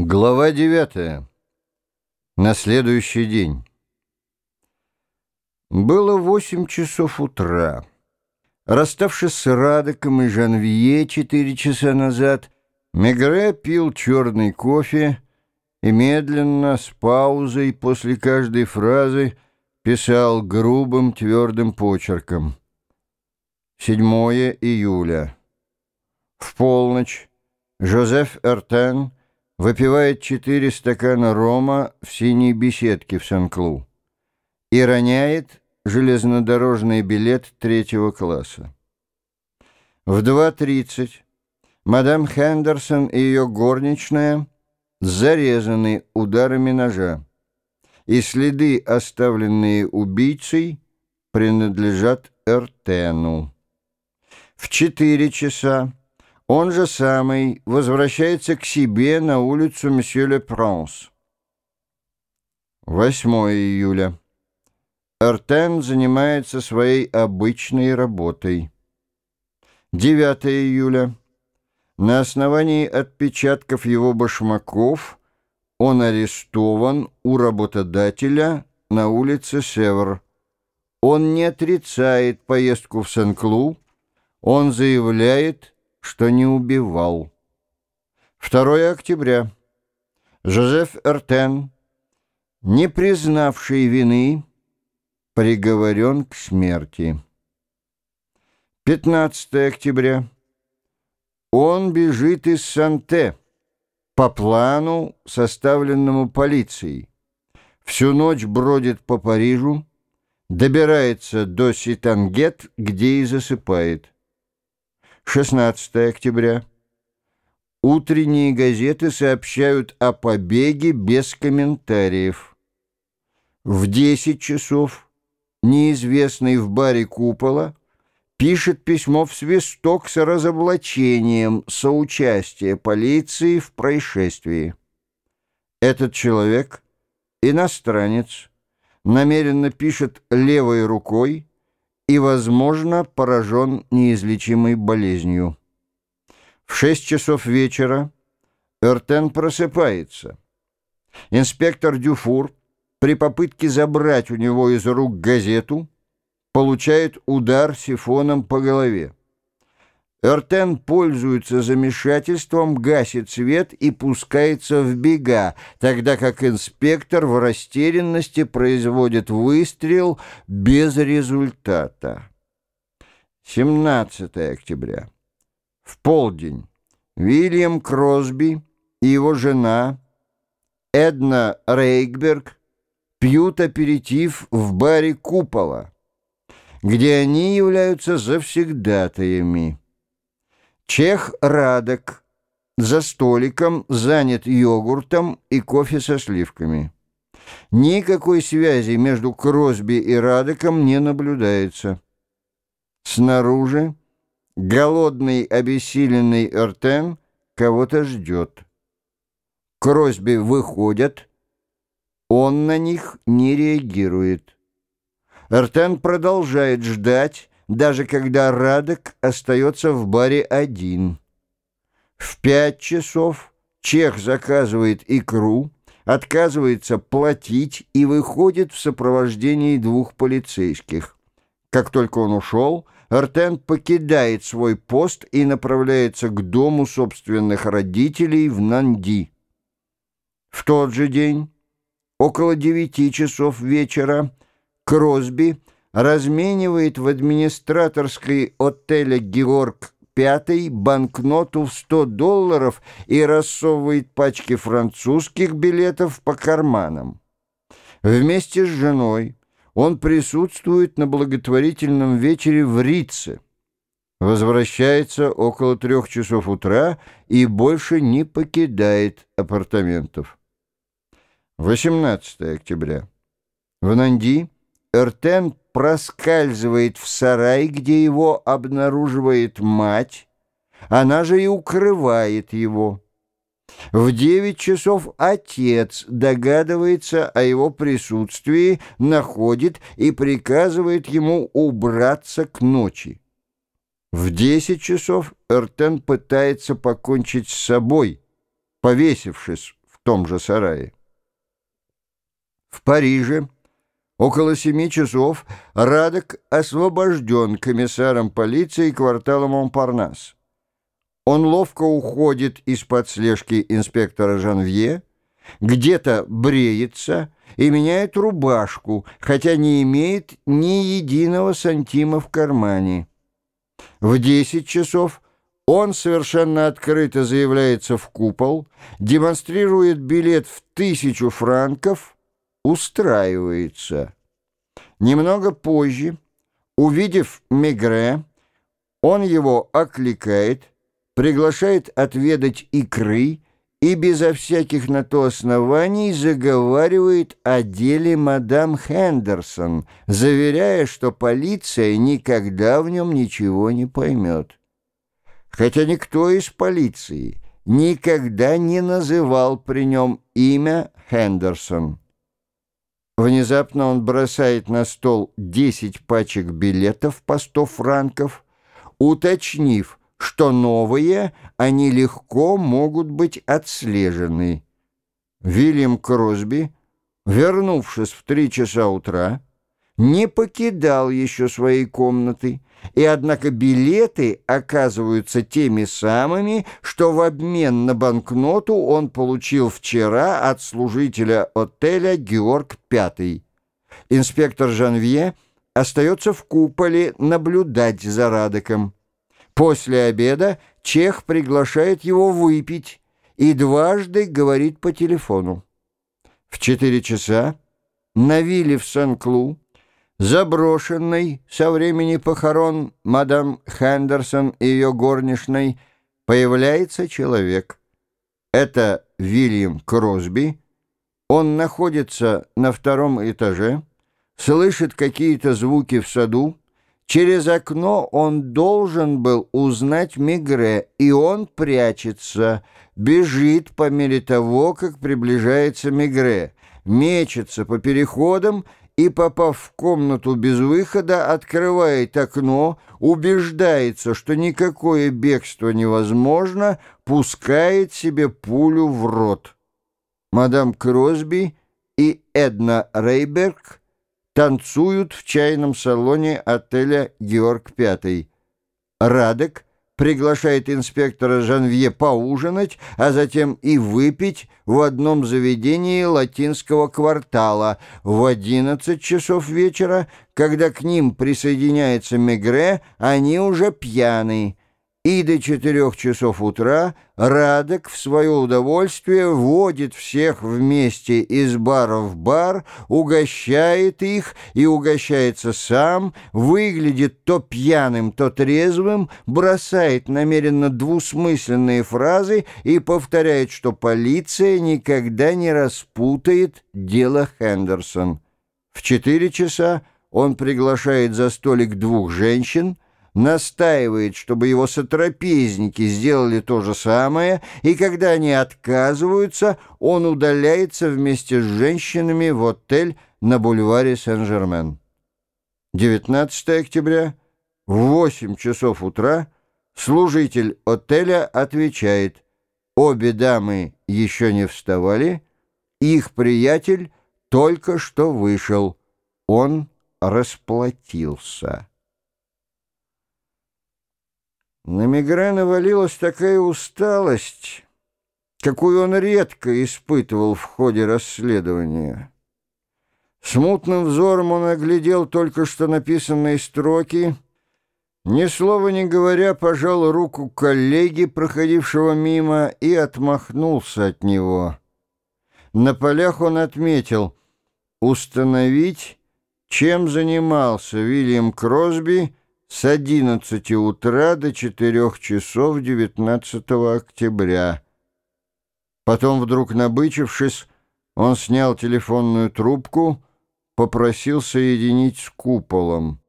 Глава 9. На следующий день. Было восемь часов утра. Расставшись с Радоком и Жанвье четыре часа назад, Мегре пил черный кофе и медленно, с паузой после каждой фразы, писал грубым твердым почерком. 7 июля. В полночь Жозеф Эртен выпивает четыре стакана рома в синей беседке в Сан-Клу и роняет железнодорожный билет третьего класса. В 2.30 мадам Хендерсон и ее горничная зарезаны ударами ножа, и следы, оставленные убийцей, принадлежат Эртену. В четыре часа он же самый возвращается к себе на улицу Месье Ле Пранс. 8 июля. Артен занимается своей обычной работой. 9 июля. На основании отпечатков его башмаков он арестован у работодателя на улице Север. Он не отрицает поездку в Сен-Клу, он заявляет, что не убивал. 2 октября. Жозеф Эртен, не признавший вины, приговорен к смерти. 15 октября. Он бежит из Санте по плану, составленному полицией. Всю ночь бродит по Парижу, добирается до Ситангет, где и засыпает. 16 октября. Утренние газеты сообщают о побеге без комментариев. В 10 часов неизвестный в баре Купола пишет письмо в свисток с разоблачением соучастия полиции в происшествии. Этот человек, иностранец, намеренно пишет левой рукой, и, возможно, поражен неизлечимой болезнью. В шесть часов вечера Эртен просыпается. Инспектор Дюфур при попытке забрать у него из рук газету получает удар сифоном по голове. Эртен пользуется замешательством, гасит свет и пускается в бега, тогда как инспектор в растерянности производит выстрел без результата. 17 октября. В полдень Вильям Кросби и его жена Эдна Рейкберг пьют аперитив в баре «Купола», где они являются завсегдатаями. Чех Радок за столиком занят йогуртом и кофе со сливками. Никакой связи между Кросби и Радоком не наблюдается. Снаружи голодный обессиленный Эртен кого-то ждет. Кросби выходят, он на них не реагирует. Эртен продолжает ждать, даже когда Радок остается в баре один. В пять часов чех заказывает икру, отказывается платить и выходит в сопровождении двух полицейских. Как только он ушел, Артен покидает свой пост и направляется к дому собственных родителей в Нанди. В тот же день, около девяти часов вечера, Кросби – разменивает в администраторской отеля «Георг Пятый» банкноту в 100 долларов и рассовывает пачки французских билетов по карманам. Вместе с женой он присутствует на благотворительном вечере в Рице, возвращается около трех часов утра и больше не покидает апартаментов. 18 октября. В Нанди Эртен проскальзывает в сарай, где его обнаруживает мать, она же и укрывает его. В девять часов отец догадывается о его присутствии, находит и приказывает ему убраться к ночи. В десять часов Эртен пытается покончить с собой, повесившись в том же сарае. В Париже около семи часов Радок освобожден комиссаром полиции квартала Монпарнас. Он ловко уходит из-под слежки инспектора Жанвье, где-то бреется и меняет рубашку, хотя не имеет ни единого сантима в кармане. В десять часов он совершенно открыто заявляется в купол, демонстрирует билет в тысячу франков, устраивается. Немного позже, увидев Мегре, он его окликает, приглашает отведать икры и безо всяких на то оснований заговаривает о деле мадам Хендерсон, заверяя, что полиция никогда в нем ничего не поймет. Хотя никто из полиции никогда не называл при нем имя Хендерсон. Внезапно он бросает на стол 10 пачек билетов по 100 франков, уточнив, что новые, они легко могут быть отслежены. Вильям Кросби, вернувшись в три часа утра, не покидал еще своей комнаты, и однако билеты оказываются теми самыми, что в обмен на банкноту он получил вчера от служителя отеля «Георг Пятый». Инспектор Жанвье остается в куполе наблюдать за Радоком. После обеда Чех приглашает его выпить и дважды говорит по телефону. В четыре часа на вилле в Сан-Клу, заброшенной со времени похорон мадам Хендерсон и ее горничной, появляется человек. Это Вильям Кросби. Он находится на втором этаже, слышит какие-то звуки в саду, Через окно он должен был узнать Мигре, и он прячется, бежит по мере того, как приближается Мигре, мечется по переходам и, попав в комнату без выхода, открывает окно, убеждается, что никакое бегство невозможно, пускает себе пулю в рот. Мадам Кросби и Эдна Рейберг танцуют в чайном салоне отеля «Георг Пятый». Радек приглашает инспектора Жанвье поужинать, а затем и выпить в одном заведении латинского квартала в 11 часов вечера, когда к ним присоединяется Мегре, они уже пьяны и до четырех часов утра Радок в свое удовольствие водит всех вместе из бара в бар, угощает их и угощается сам, выглядит то пьяным, то трезвым, бросает намеренно двусмысленные фразы и повторяет, что полиция никогда не распутает дело Хендерсон. В четыре часа он приглашает за столик двух женщин — настаивает, чтобы его сотрапезники сделали то же самое, и когда они отказываются, он удаляется вместе с женщинами в отель на бульваре Сен-Жермен. 19 октября, в 8 часов утра, служитель отеля отвечает, обе дамы еще не вставали, их приятель только что вышел, он расплатился. На Мигре навалилась такая усталость, какую он редко испытывал в ходе расследования. Смутным взором он оглядел только что написанные строки, ни слова не говоря, пожал руку коллеги, проходившего мимо, и отмахнулся от него. На полях он отметил «Установить, чем занимался Вильям Кросби с 11 утра до 4 часов 19 октября. Потом, вдруг набычившись, он снял телефонную трубку, попросил соединить с куполом.